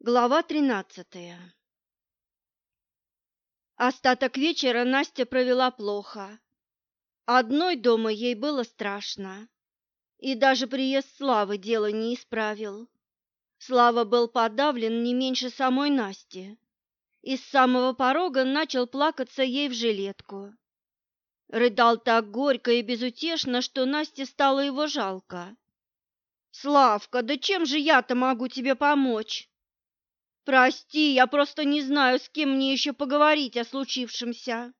Глава тринадцатая Остаток вечера Настя провела плохо. Одной дома ей было страшно, и даже приезд Славы дело не исправил. Слава был подавлен не меньше самой Насти, и с самого порога начал плакаться ей в жилетку. Рыдал так горько и безутешно, что Насте стало его жалко. «Славка, да чем же я-то могу тебе помочь?» Прости, я просто не знаю, с кем мне еще поговорить о случившемся.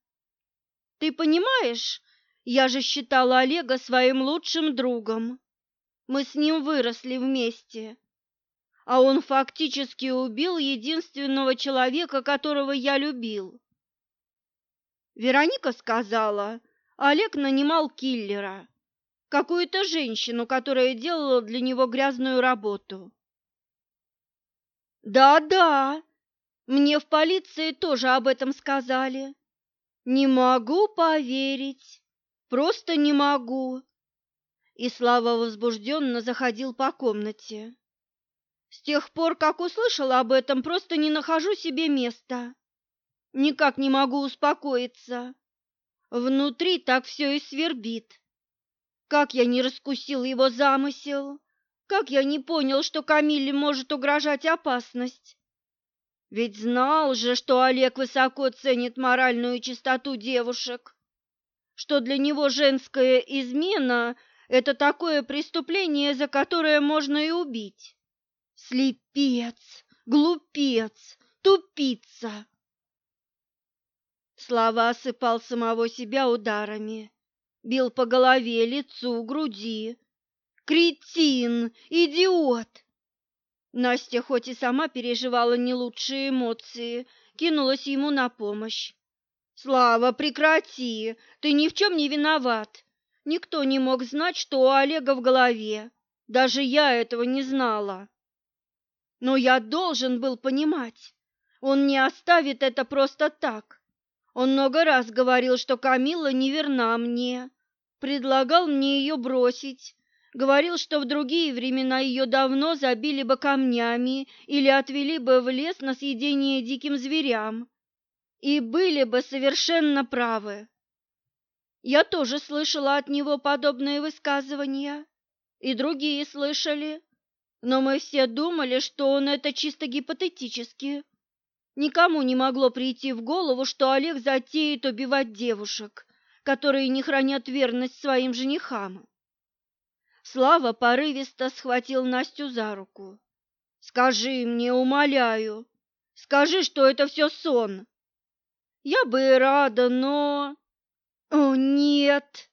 Ты понимаешь, я же считала Олега своим лучшим другом. Мы с ним выросли вместе. А он фактически убил единственного человека, которого я любил. Вероника сказала, Олег нанимал киллера, какую-то женщину, которая делала для него грязную работу. Да-да, мне в полиции тоже об этом сказали. Не могу поверить, просто не могу. И Слава возбужденно заходил по комнате. С тех пор, как услышал об этом, просто не нахожу себе места. Никак не могу успокоиться. Внутри так все и свербит. Как я не раскусил его замысел, как я не понял, что Камиле может угрожать опасность? Ведь знал же, что Олег высоко ценит моральную чистоту девушек, что для него женская измена – это такое преступление, за которое можно и убить. Слепец, глупец, тупица. Слова осыпал самого себя ударами, бил по голове, лицу, груди, Кретин! Идиот!» Настя хоть и сама переживала не лучшие эмоции, кинулась ему на помощь. «Слава, прекрати! Ты ни в чем не виноват. Никто не мог знать, что у Олега в голове. Даже я этого не знала. Но я должен был понимать. Он не оставит это просто так. Он много раз говорил, что Камила не верна мне, предлагал мне ее бросить, Говорил, что в другие времена ее давно забили бы камнями или отвели бы в лес на съедение диким зверям. И были бы совершенно правы. Я тоже слышала от него подобные высказывания, и другие слышали, но мы все думали, что он это чисто гипотетически. Никому не могло прийти в голову, что Олег затеет убивать девушек, которые не хранят верность своим женихам. Слава порывисто схватил Настю за руку. «Скажи мне, умоляю, скажи, что это все сон!» «Я бы и рада, но...» «О, нет!»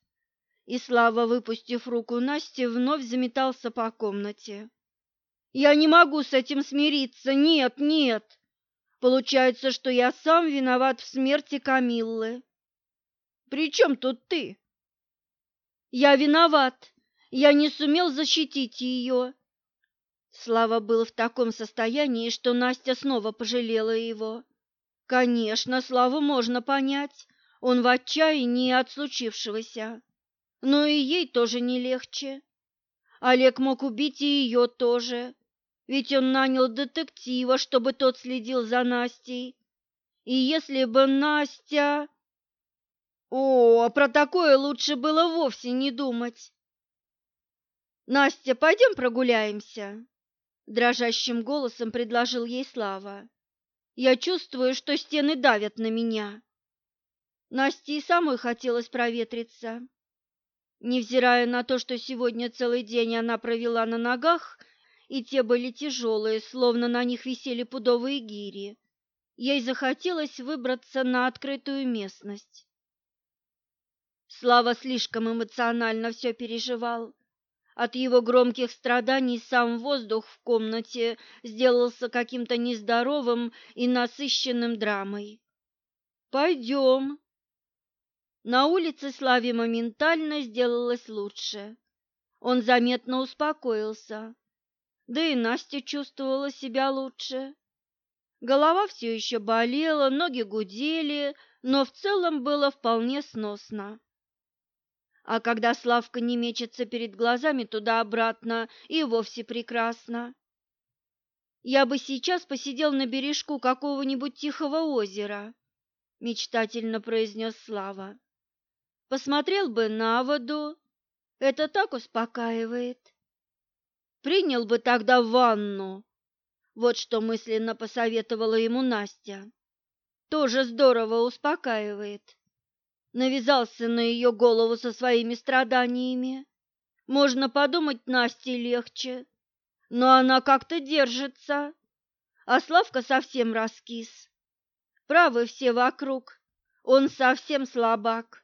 И Слава, выпустив руку Насти, вновь заметался по комнате. «Я не могу с этим смириться, нет, нет! Получается, что я сам виноват в смерти Камиллы. При чем тут ты?» «Я виноват!» Я не сумел защитить ее. Слава был в таком состоянии, что Настя снова пожалела его. Конечно, Славу можно понять, он в отчаянии от случившегося. Но и ей тоже не легче. Олег мог убить и ее тоже, ведь он нанял детектива, чтобы тот следил за Настей. И если бы Настя... О, про такое лучше было вовсе не думать. «Настя, пойдем прогуляемся?» Дрожащим голосом предложил ей Слава. «Я чувствую, что стены давят на меня». Насте и самой хотелось проветриться. Невзирая на то, что сегодня целый день она провела на ногах, и те были тяжелые, словно на них висели пудовые гири, ей захотелось выбраться на открытую местность. Слава слишком эмоционально все переживал от его громких страданий сам воздух в комнате сделался каким-то нездоровым и насыщенным драмой. «Пойдем». На улице Славе моментально сделалось лучше. Он заметно успокоился. Да и Настя чувствовала себя лучше. Голова все еще болела, ноги гудели, но в целом было вполне сносно. А когда Славка не мечется перед глазами туда-обратно, и вовсе прекрасно. Я бы сейчас посидел на бережку какого-нибудь тихого озера, мечтательно произнес Слава. Посмотрел бы на воду, это так успокаивает. Принял бы тогда ванну. Вот что мысленно посоветовала ему Настя. Тоже здорово успокаивает. Навязался на ее голову со своими страданиями. Можно подумать, Насте легче, но она как-то держится. А Славка совсем раскис. Правы все вокруг, он совсем слабак.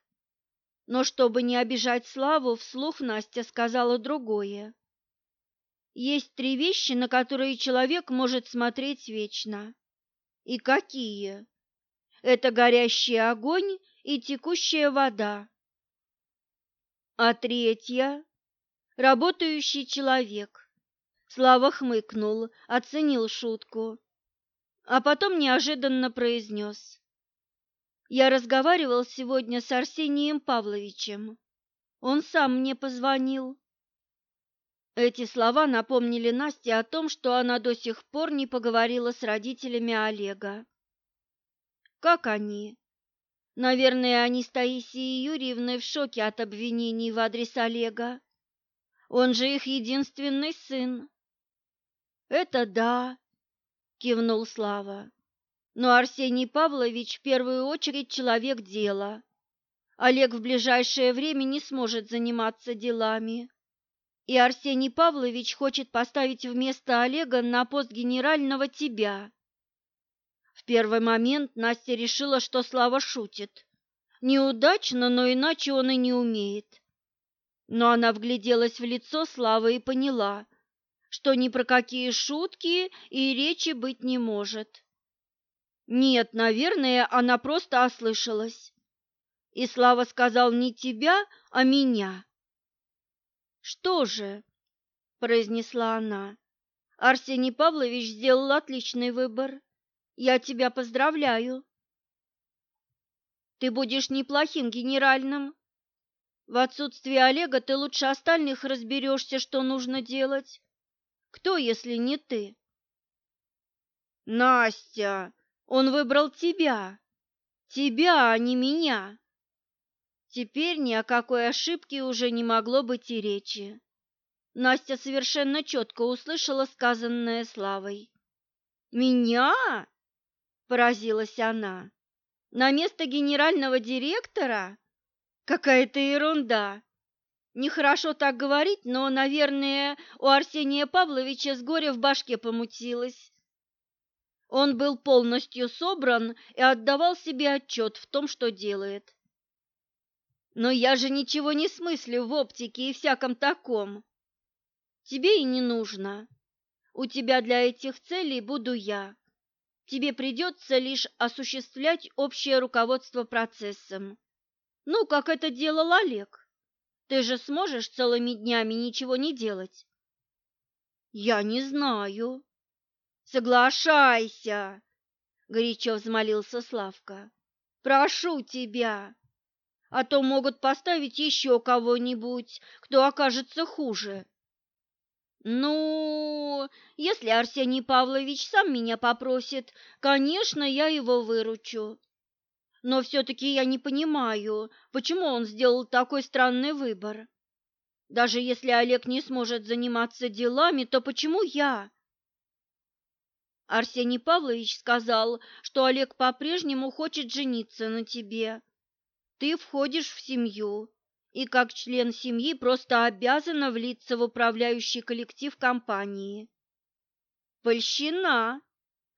Но чтобы не обижать Славу, вслух Настя сказала другое. Есть три вещи, на которые человек может смотреть вечно. И какие? Это горящий огонь и текущая вода. А третья – работающий человек. Слава хмыкнул, оценил шутку, а потом неожиданно произнес. Я разговаривал сегодня с Арсением Павловичем. Он сам мне позвонил. Эти слова напомнили Насте о том, что она до сих пор не поговорила с родителями Олега. Как они? Наверное, они с Таисией Юрьевной в шоке от обвинений в адрес Олега. Он же их единственный сын. Это да, кивнул Слава. Но Арсений Павлович в первую очередь человек дела. Олег в ближайшее время не сможет заниматься делами. И Арсений Павлович хочет поставить вместо Олега на пост генерального тебя. В первый момент Настя решила, что Слава шутит. Неудачно, но иначе он и не умеет. Но она вгляделась в лицо Славы и поняла, что ни про какие шутки и речи быть не может. Нет, наверное, она просто ослышалась. И Слава сказал не тебя, а меня. Что же, произнесла она. Арсений Павлович сделал отличный выбор. Я тебя поздравляю. Ты будешь неплохим генеральным. В отсутствие Олега ты лучше остальных разберешься, что нужно делать. Кто, если не ты? Настя, он выбрал тебя. Тебя, а не меня. Теперь ни о какой ошибке уже не могло быть и речи. Настя совершенно четко услышала сказанное Славой. «Меня?» – поразилась она. «На место генерального директора? Какая-то ерунда. Нехорошо так говорить, но, наверное, у Арсения Павловича с горя в башке помутилось. Он был полностью собран и отдавал себе отчет в том, что делает. Но я же ничего не смыслю в оптике и всяком таком. Тебе и не нужно. У тебя для этих целей буду я. Тебе придется лишь осуществлять общее руководство процессом. Ну, как это делал Олег. Ты же сможешь целыми днями ничего не делать? Я не знаю. Соглашайся, горячо взмолился Славка. Прошу тебя, а то могут поставить еще кого-нибудь, кто окажется хуже. Ну, если Арсений Павлович сам меня попросит, конечно, я его выручу. Но все-таки я не понимаю, почему он сделал такой странный выбор. Даже если Олег не сможет заниматься делами, то почему я? Арсений Павлович сказал, что Олег по-прежнему хочет жениться на тебе. Ты входишь в семью и как член семьи просто обязана влиться в управляющий коллектив компании. Польщина,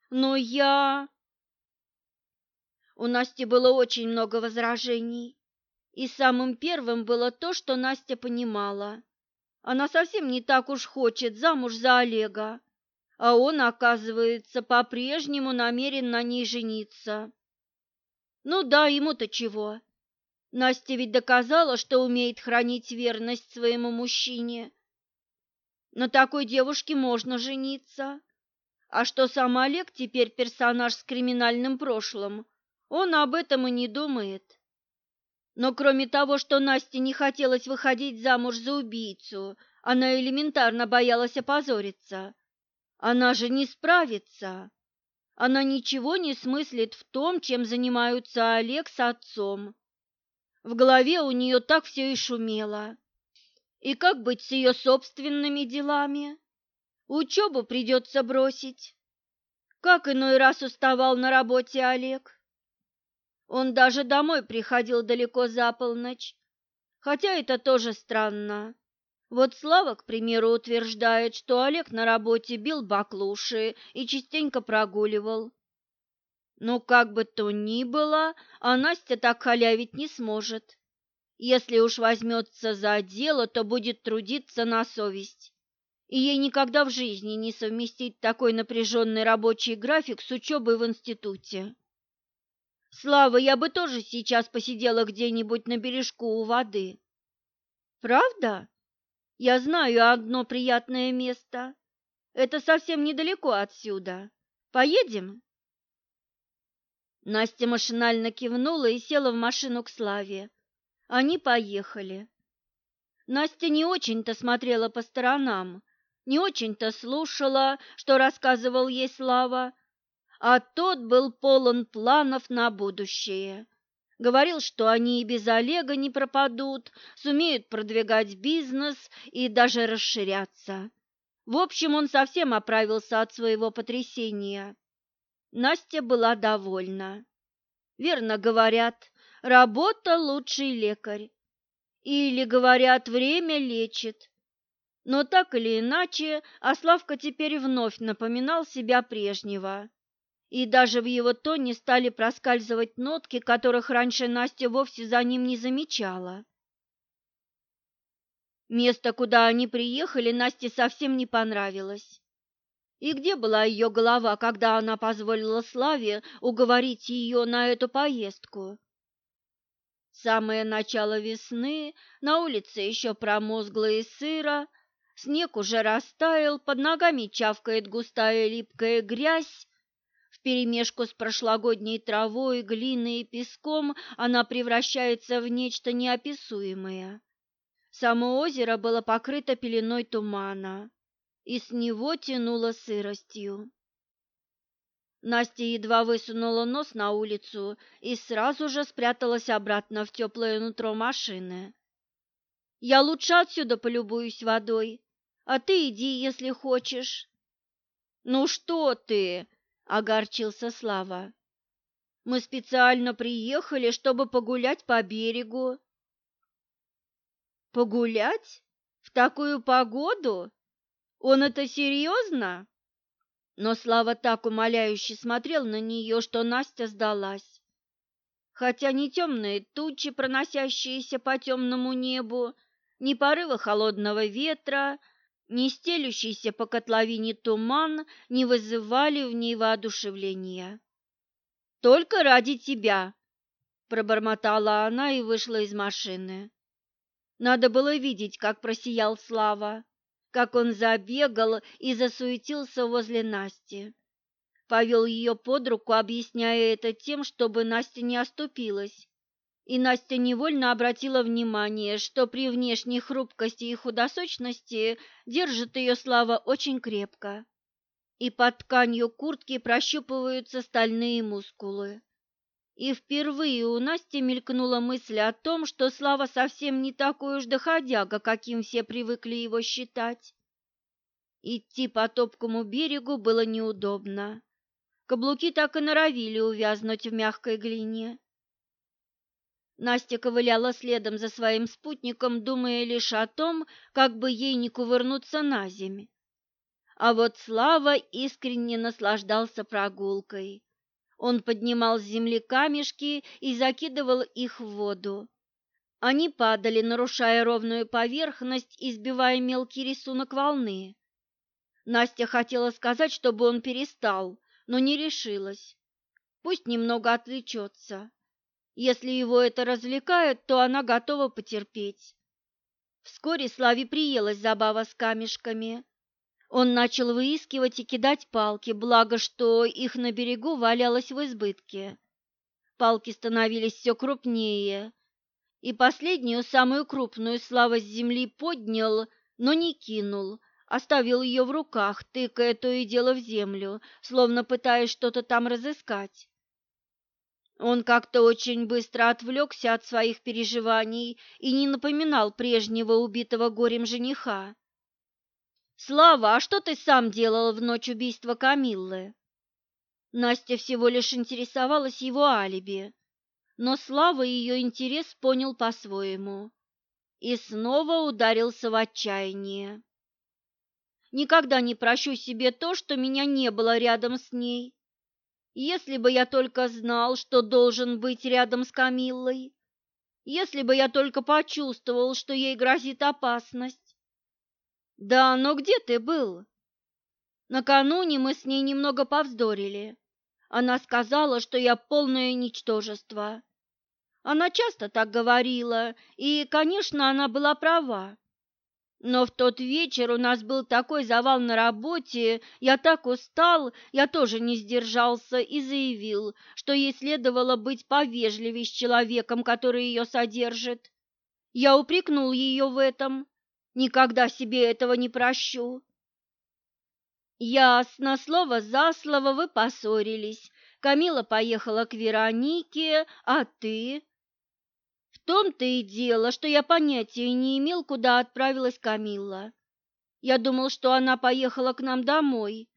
но я... У Насти было очень много возражений, и самым первым было то, что Настя понимала. Она совсем не так уж хочет замуж за Олега, а он, оказывается, по-прежнему намерен на ней жениться. Ну да, ему-то чего? Настя ведь доказала, что умеет хранить верность своему мужчине. На такой девушке можно жениться. А что сам Олег теперь персонаж с криминальным прошлым, он об этом и не думает. Но кроме того, что Насте не хотелось выходить замуж за убийцу, она элементарно боялась опозориться. Она же не справится. Она ничего не смыслит в том, чем занимаются Олег с отцом. В голове у нее так все и шумело. И как быть с ее собственными делами? Учебу придется бросить. Как иной раз уставал на работе Олег. Он даже домой приходил далеко за полночь, хотя это тоже странно. Вот Слава, к примеру, утверждает, что Олег на работе бил баклуши и частенько прогуливал. Ну, как бы то ни было, а Настя так халявить не сможет. Если уж возьмется за дело, то будет трудиться на совесть. И ей никогда в жизни не совместить такой напряженный рабочий график с учебой в институте. Слава, я бы тоже сейчас посидела где-нибудь на бережку у воды. Правда? Я знаю одно приятное место. Это совсем недалеко отсюда. Поедем? Настя машинально кивнула и села в машину к Славе. Они поехали. Настя не очень-то смотрела по сторонам, не очень-то слушала, что рассказывал ей Слава, а тот был полон планов на будущее. Говорил, что они и без Олега не пропадут, сумеют продвигать бизнес и даже расширяться. В общем, он совсем оправился от своего потрясения. Настя была довольна. Верно говорят, работа – лучший лекарь. Или, говорят, время лечит. Но так или иначе, Аславка теперь вновь напоминал себя прежнего и даже в его тоне стали проскальзывать нотки, которых раньше Настя вовсе за ним не замечала. Место, куда они приехали, Насте совсем не понравилось. И где была ее голова, когда она позволила Славе уговорить ее на эту поездку? Самое начало весны, на улице еще промозгло и сыро, снег уже растаял, под ногами чавкает густая липкая грязь, вперемешку с прошлогодней травой, глиной и песком она превращается в нечто неописуемое. Само озеро было покрыто пеленой тумана, и с него тянуло сыростью. Настя едва высунула нос на улицу и сразу же спряталась обратно в теплое нутро машины. «Я лучше отсюда полюбуюсь водой, а ты иди, если хочешь». «Ну что ты?» — огорчился Слава. «Мы специально приехали, чтобы погулять по берегу». «Погулять? В такую погоду? Он это серьезно?» Но Слава так умоляюще смотрел на нее, что Настя сдалась. Хотя ни темные тучи, проносящиеся по темному небу, ни порывы холодного ветра — не стелющийся по котловине туман не вызывали в ней воодушевления. «Только ради тебя!» – пробормотала она и вышла из машины. Надо было видеть, как просиял Слава, как он забегал и засуетился возле Насти. Повел ее под руку, объясняя это тем, чтобы Настя не оступилась, и Настя невольно обратила внимание, что при внешней хрупкости и худосочности держит ее Слава очень крепко, и под тканью куртки прощупываются стальные мускулы. И впервые у Насти мелькнула мысль о том, что Слава совсем не такой уж доходяга, каким все привыкли его считать. Идти по топкому берегу было неудобно. Каблуки так и норовили увязнуть в мягкой глине. Настя ковыляла следом за своим спутником, думая лишь о том, как бы ей не кувырнуться на земь. А вот Слава искренне наслаждался прогулкой. Он поднимал с земли камешки и закидывал их в воду. Они падали, нарушая ровную поверхность и сбивая мелкий рисунок волны. Настя хотела сказать, чтобы он перестал, но не решилась. Пусть немного отвлечется. Если его это развлекает, то она готова потерпеть. Вскоре Славе приелась забава с камешками. Он начал выискивать и кидать палки, благо что их на берегу валялось в избытке. Палки становились все крупнее, и последнюю, самую крупную, Слава с земли поднял, но не кинул, оставил ее в руках, тыкая то и дело в землю, словно пытаясь что-то там разыскать. Он как-то очень быстро отвлекся от своих переживаний и не напоминал прежнего убитого горем жениха. «Слава, а что ты сам делал в ночь убийства Камиллы?» Настя всего лишь интересовалась его алиби, но Слава ее интерес понял по-своему и снова ударился в отчаяние. Никогда не прощу себе то, что меня не было рядом с ней. Если бы я только знал, что должен быть рядом с Камиллой, если бы я только почувствовал, что ей грозит опасность. Да, но где ты был? Накануне мы с ней немного повздорили. Она сказала, что я полное ничтожество. Она часто так говорила, и, конечно, она была права. Но в тот вечер у нас был такой завал на работе, я так устал, я тоже не сдержался и заявил, что ей следовало быть повежливее с человеком, который ее содержит. Я упрекнул ее в этом, Никогда себе этого не прощу. Ясно, слово за слово вы поссорились. Камила поехала к Веронике, а ты? В том-то и дело, что я понятия не имел, куда отправилась Камила. Я думал, что она поехала к нам домой,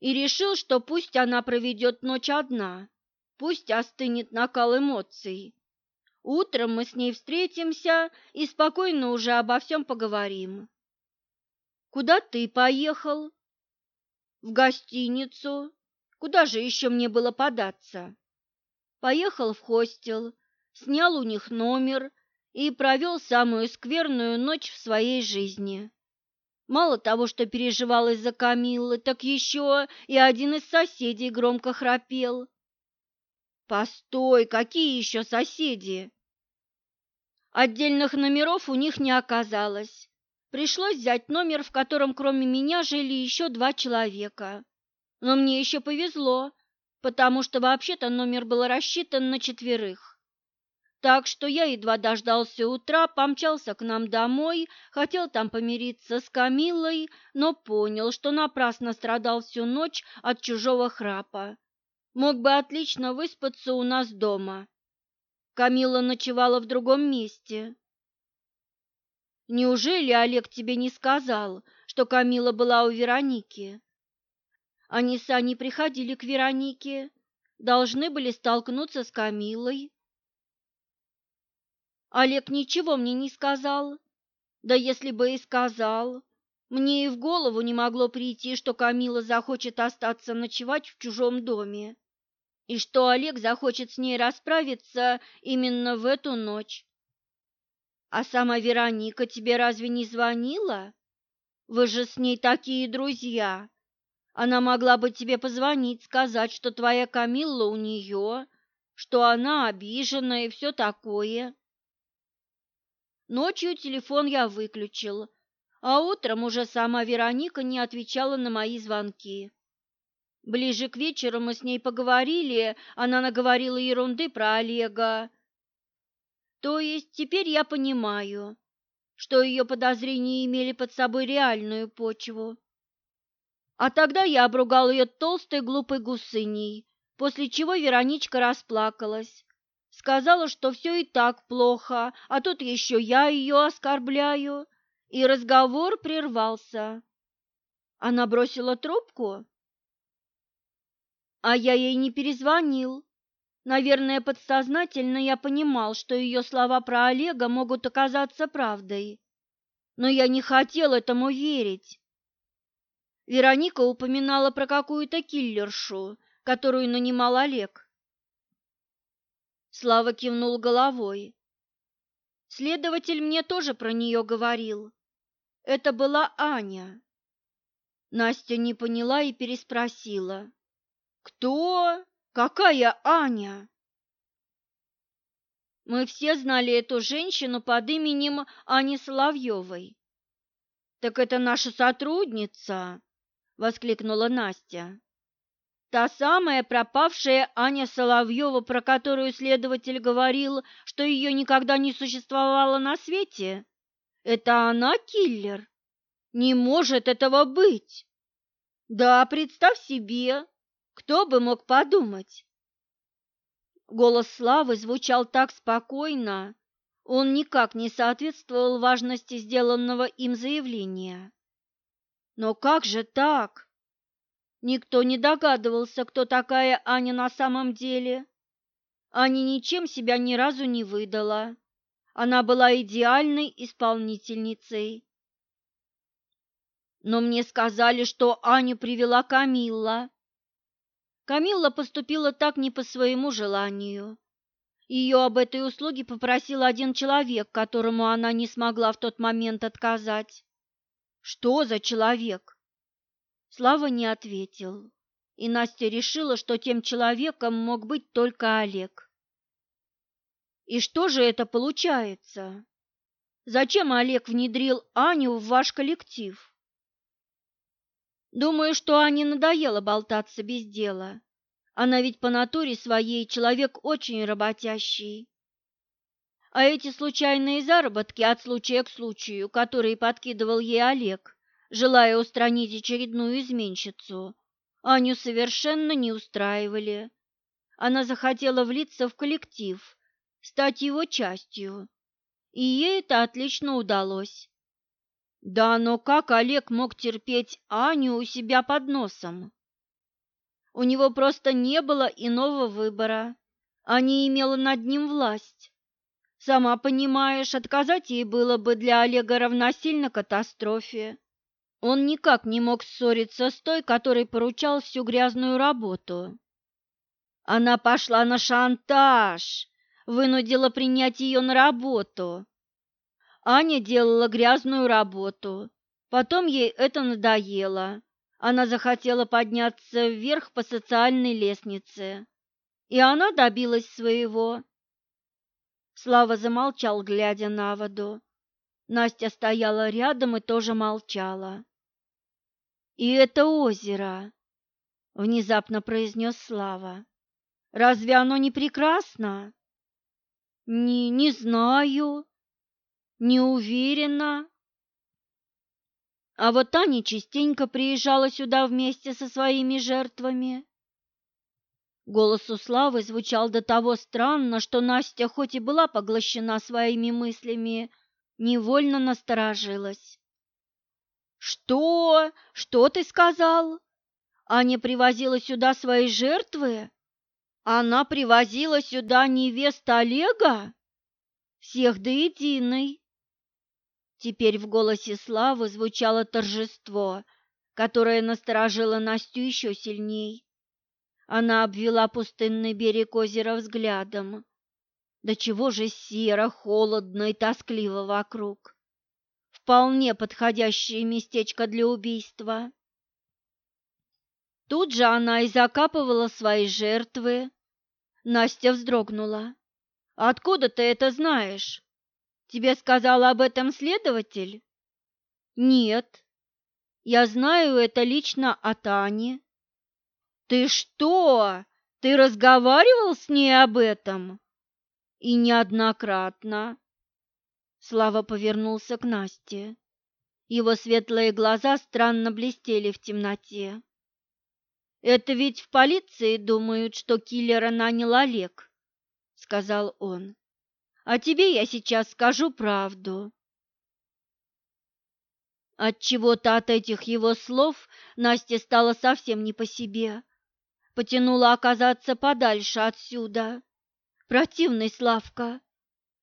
и решил, что пусть она проведет ночь одна, пусть остынет накал эмоций. Утром мы с ней встретимся и спокойно уже обо всем поговорим. Куда ты поехал? В гостиницу. Куда же еще мне было податься? Поехал в хостел, снял у них номер и провел самую скверную ночь в своей жизни. Мало того, что переживал из-за Камиллы, так еще и один из соседей громко храпел. Постой, какие еще соседи? Отдельных номеров у них не оказалось. Пришлось взять номер, в котором кроме меня жили еще два человека. Но мне еще повезло, потому что вообще-то номер был рассчитан на четверых. Так что я едва дождался утра, помчался к нам домой, хотел там помириться с Камилой, но понял, что напрасно страдал всю ночь от чужого храпа. Мог бы отлично выспаться у нас дома. Камила ночевала в другом месте. Неужели Олег тебе не сказал, что Камила была у Вероники? Они с приходили к Веронике, должны были столкнуться с Камилой. Олег ничего мне не сказал. Да если бы и сказал, мне и в голову не могло прийти, что Камила захочет остаться ночевать в чужом доме и что Олег захочет с ней расправиться именно в эту ночь. А сама Вероника тебе разве не звонила? Вы же с ней такие друзья. Она могла бы тебе позвонить, сказать, что твоя Камилла у нее, что она обижена и все такое. Ночью телефон я выключил, а утром уже сама Вероника не отвечала на мои звонки. Ближе к вечеру мы с ней поговорили, она наговорила ерунды про Олега. То есть теперь я понимаю, что ее подозрения имели под собой реальную почву. А тогда я обругал ее толстой глупой гусыней, после чего Вероничка расплакалась. Сказала, что все и так плохо, а тут еще я ее оскорбляю, и разговор прервался. Она бросила трубку? А я ей не перезвонил. Наверное, подсознательно я понимал, что ее слова про Олега могут оказаться правдой. Но я не хотел этому верить. Вероника упоминала про какую-то киллершу, которую нанимал Олег. Слава кивнул головой. Следователь мне тоже про нее говорил. Это была Аня. Настя не поняла и переспросила. Кто? Какая Аня? Мы все знали эту женщину под именем Ани Соловьевой. Так это наша сотрудница, воскликнула Настя. Та самая пропавшая Аня Соловьева, про которую следователь говорил, что ее никогда не существовало на свете? Это она киллер? Не может этого быть. Да, представь себе, кто бы мог подумать. Голос Славы звучал так спокойно, он никак не соответствовал важности сделанного им заявления. Но как же так? Никто не догадывался, кто такая Аня на самом деле. Аня ничем себя ни разу не выдала. Она была идеальной исполнительницей. Но мне сказали, что Аню привела Камилла. Камилла поступила так не по своему желанию. Ее об этой услуге попросил один человек, которому она не смогла в тот момент отказать. Что за человек? Слава не ответил, и Настя решила, что тем человеком мог быть только Олег. И что же это получается? Зачем Олег внедрил Аню в ваш коллектив? Думаю, что Ане надоело болтаться без дела. Она ведь по натуре своей человек очень работящий. А эти случайные заработки от случая к случаю, которые подкидывал ей Олег, желая устранить очередную изменщицу, Аню совершенно не устраивали. Она захотела влиться в коллектив, стать его частью, и ей это отлично удалось. Да, но как Олег мог терпеть Аню у себя под носом? У него просто не было иного выбора. Аня имела над ним власть. Сама понимаешь, отказать ей было бы для Олега равносильно катастрофе. Он никак не мог ссориться с той, которой поручал всю грязную работу. Она пошла на шантаж, вынудила принять ее на работу. Аня делала грязную работу. Потом ей это надоело. Она захотела подняться вверх по социальной лестнице. И она добилась своего. Слава замолчал, глядя на воду. Настя стояла рядом и тоже молчала. «И это озеро!» — внезапно произнес Слава. «Разве оно не прекрасно?» «Не, не знаю», не уверена. А вот Таня частенько приезжала сюда вместе со своими жертвами. Голос у Славы звучал до того странно, что Настя, хоть и была поглощена своими мыслями, невольно насторожилась. «Что? Что ты сказал? Аня привозила сюда свои жертвы? Она привозила сюда невест Олега? Всех до единой?» Теперь в голосе Славы звучало торжество, которое насторожило Настю еще сильней. Она обвела пустынный берег озера взглядом. Да чего же серо, холодно и тоскливо вокруг. Вполне подходящее местечко для убийства. Тут же она и закапывала свои жертвы. Настя вздрогнула. «Откуда ты это знаешь?» Тебе сказал об этом следователь? Нет. Я знаю это лично от Ани. Ты что? Ты разговаривал с ней об этом? И неоднократно. Слава повернулся к Насте. Его светлые глаза странно блестели в темноте. «Это ведь в полиции думают, что киллера нанял Олег», — сказал он. А тебе я сейчас скажу правду. От чего-то от этих его слов Насте стало совсем не по себе. Потянула оказаться подальше отсюда. Противный Славка.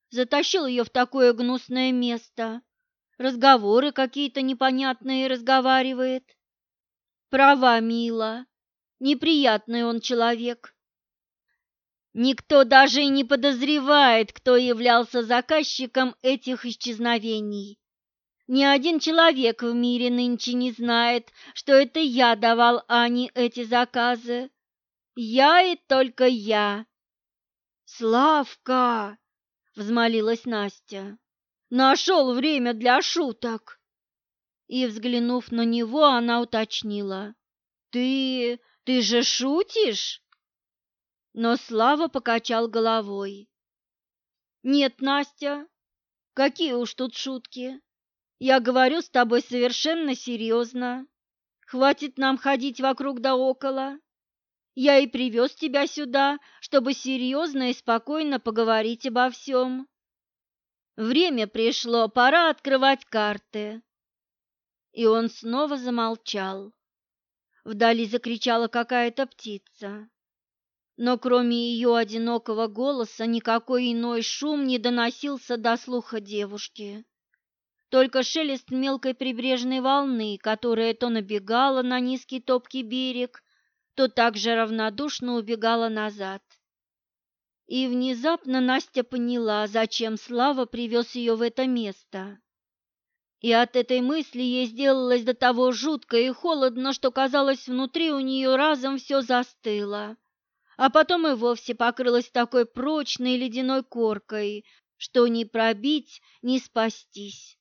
Затащил ее в такое гнусное место. Разговоры какие-то непонятные разговаривает. Права, мила. Неприятный он человек. Никто даже и не подозревает, кто являлся заказчиком этих исчезновений. Ни один человек в мире нынче не знает, что это я давал Ане эти заказы. Я и только я. Славка, взмолилась Настя. Нашел время для шуток. И, взглянув на него, она уточнила: "Ты, ты же шутишь?" Но Слава покачал головой. «Нет, Настя, какие уж тут шутки. Я говорю с тобой совершенно серьезно. Хватит нам ходить вокруг да около. Я и привез тебя сюда, чтобы серьезно и спокойно поговорить обо всем. Время пришло, пора открывать карты. И он снова замолчал. Вдали закричала какая-то птица. Но кроме ее одинокого голоса никакой иной шум не доносился до слуха девушки. Только шелест мелкой прибрежной волны, которая то набегала на низкий топкий берег, то также равнодушно убегала назад. И внезапно Настя поняла, зачем Слава привез ее в это место. И от этой мысли ей сделалось до того жутко и холодно, что, казалось, внутри у нее разом все застыло, а потом и вовсе покрылось такой прочной ледяной коркой, что ни пробить, ни спастись.